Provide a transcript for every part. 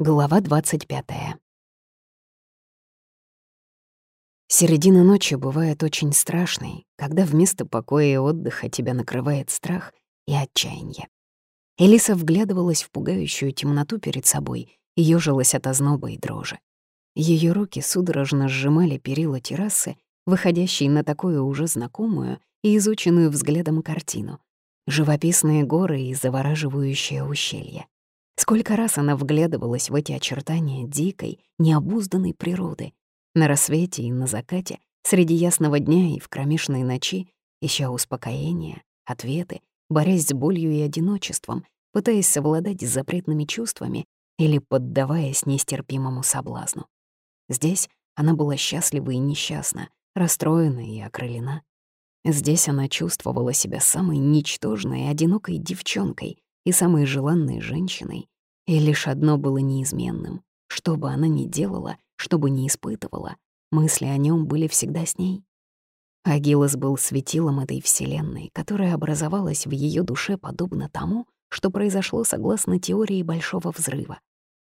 Глава 25. Середина ночи бывает очень страшной, когда вместо покоя и отдыха тебя накрывает страх и отчаяние. Элиса вглядывалась в пугающую темноту перед собой и ёжилась от озноба и дрожи. Ее руки судорожно сжимали перила террасы, выходящей на такую уже знакомую и изученную взглядом картину — живописные горы и завораживающее ущелье. Сколько раз она вглядывалась в эти очертания дикой, необузданной природы. На рассвете и на закате, среди ясного дня и в кромешной ночи, ища успокоения, ответы, борясь с болью и одиночеством, пытаясь совладать с запретными чувствами или поддаваясь нестерпимому соблазну. Здесь она была счастлива и несчастна, расстроена и окрылена. Здесь она чувствовала себя самой ничтожной и одинокой девчонкой, и самой желанной женщиной, и лишь одно было неизменным. Что бы она ни делала, что бы ни испытывала, мысли о нем были всегда с ней. Агилос был светилом этой вселенной, которая образовалась в ее душе подобно тому, что произошло согласно теории Большого Взрыва.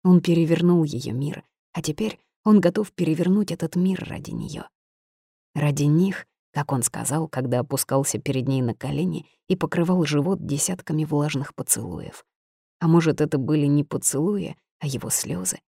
Он перевернул ее мир, а теперь он готов перевернуть этот мир ради нее. Ради них как он сказал, когда опускался перед ней на колени и покрывал живот десятками влажных поцелуев. А может, это были не поцелуи, а его слезы?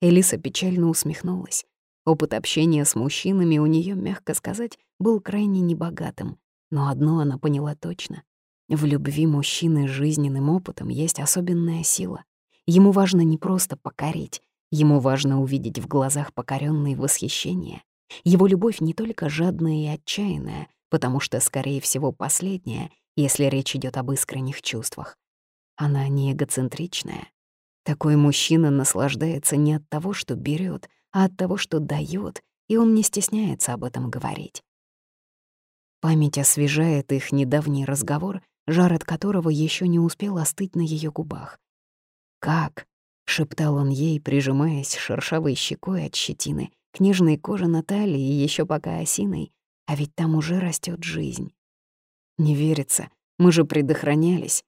Элиса печально усмехнулась. Опыт общения с мужчинами у нее, мягко сказать, был крайне небогатым. Но одно она поняла точно. В любви мужчины с жизненным опытом есть особенная сила. Ему важно не просто покорить, ему важно увидеть в глазах покоренные восхищение, его любовь не только жадная и отчаянная, потому что, скорее всего, последняя, если речь идет об искренних чувствах. Она не эгоцентричная. Такой мужчина наслаждается не от того, что берет, а от того, что дает, и он не стесняется об этом говорить. Память освежает их недавний разговор, жар от которого еще не успел остыть на ее губах. «Как?» — шептал он ей, прижимаясь шершавой щекой от щетины, к нежной коже Натальи и еще пока осиной, а ведь там уже растет жизнь. Не верится, мы же предохранялись.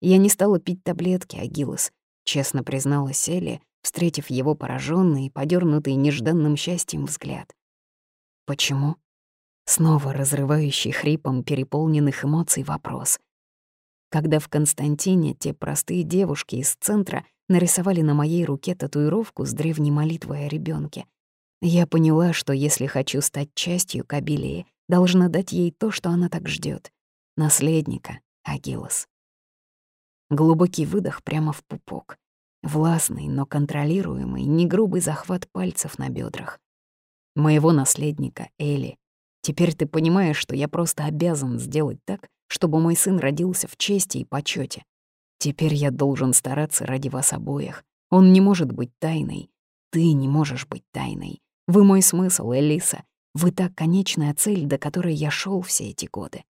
Я не стала пить таблетки, Агилос, честно призналась Элли, встретив его пораженный и подернутый нежданным счастьем взгляд. Почему? Снова разрывающий хрипом переполненных эмоций вопрос. Когда в Константине те простые девушки из центра нарисовали на моей руке татуировку с древней молитвой о ребенке, я поняла, что если хочу стать частью Кабилии, должна дать ей то, что она так ждет — наследника, Агилос. Глубокий выдох прямо в пупок. Властный, но контролируемый, не грубый захват пальцев на бедрах. Моего наследника, Эли. Теперь ты понимаешь, что я просто обязан сделать так, чтобы мой сын родился в чести и почете. Теперь я должен стараться ради вас обоих. Он не может быть тайной. Ты не можешь быть тайной. Вы мой смысл, Элиса. Вы та конечная цель, до которой я шел все эти годы.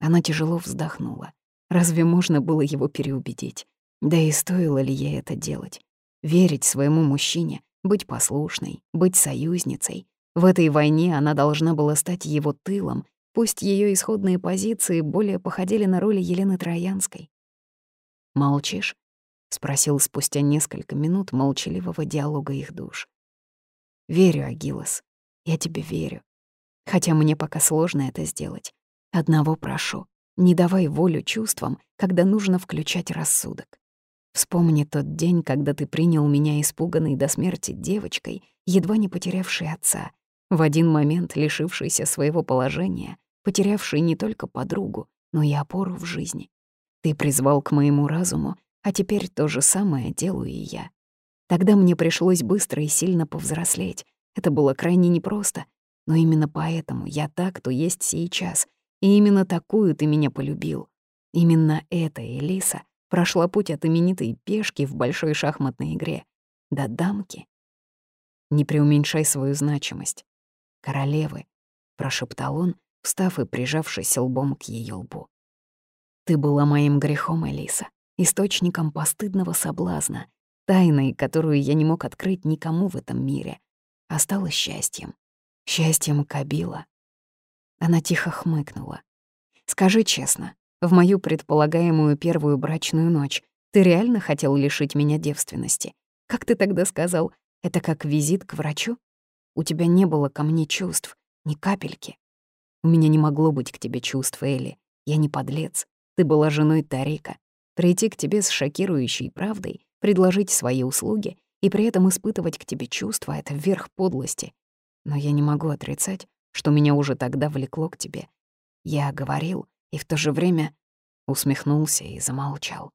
Она тяжело вздохнула. Разве можно было его переубедить? Да и стоило ли ей это делать? Верить своему мужчине, быть послушной, быть союзницей. В этой войне она должна была стать его тылом, пусть ее исходные позиции более походили на роли Елены Троянской. «Молчишь?» — спросил спустя несколько минут молчаливого диалога их душ. Верю, Агилос. Я тебе верю. Хотя мне пока сложно это сделать. Одного прошу. Не давай волю чувствам, когда нужно включать рассудок. Вспомни тот день, когда ты принял меня испуганной до смерти девочкой, едва не потерявшей отца, в один момент лишившейся своего положения, потерявшей не только подругу, но и опору в жизни. Ты призвал к моему разуму, а теперь то же самое делаю и я. Тогда мне пришлось быстро и сильно повзрослеть. Это было крайне непросто. Но именно поэтому я так, кто есть сейчас. И именно такую ты меня полюбил. Именно эта Элиса прошла путь от именитой пешки в большой шахматной игре до дамки. Не преуменьшай свою значимость. Королевы, — прошептал он, встав и прижавшись лбом к ее лбу. Ты была моим грехом, Элиса, источником постыдного соблазна, тайной, которую я не мог открыть никому в этом мире, а стала счастьем. Счастьем Кабила. Она тихо хмыкнула. «Скажи честно, в мою предполагаемую первую брачную ночь Ты реально хотел лишить меня девственности? Как ты тогда сказал, это как визит к врачу? У тебя не было ко мне чувств, ни капельки. У меня не могло быть к тебе чувств, Элли. Я не подлец. Ты была женой Тарика. Прийти к тебе с шокирующей правдой, предложить свои услуги и при этом испытывать к тебе чувства — это верх подлости. Но я не могу отрицать, что меня уже тогда влекло к тебе. Я говорил и в то же время усмехнулся и замолчал.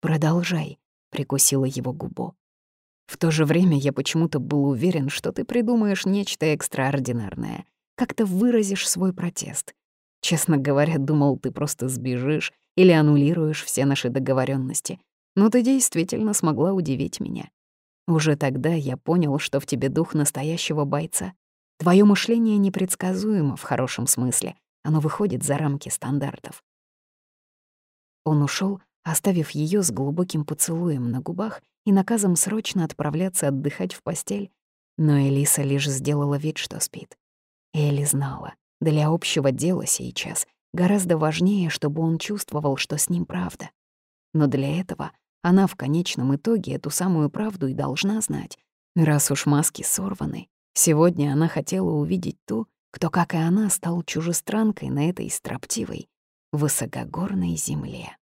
«Продолжай», — прикусила его губу. В то же время я почему-то был уверен, что ты придумаешь нечто экстраординарное, как-то выразишь свой протест. Честно говоря, думал, ты просто сбежишь или аннулируешь все наши договоренности. Но ты действительно смогла удивить меня. Уже тогда я понял, что в тебе дух настоящего бойца. Твое мышление непредсказуемо в хорошем смысле. Оно выходит за рамки стандартов. Он ушел, оставив ее с глубоким поцелуем на губах и наказом срочно отправляться отдыхать в постель. Но Элиса лишь сделала вид, что спит. Элли знала, для общего дела сейчас гораздо важнее, чтобы он чувствовал, что с ним правда. Но для этого она в конечном итоге эту самую правду и должна знать. Раз уж маски сорваны, сегодня она хотела увидеть ту, кто, как и она, стал чужестранкой на этой строптивой, высокогорной земле.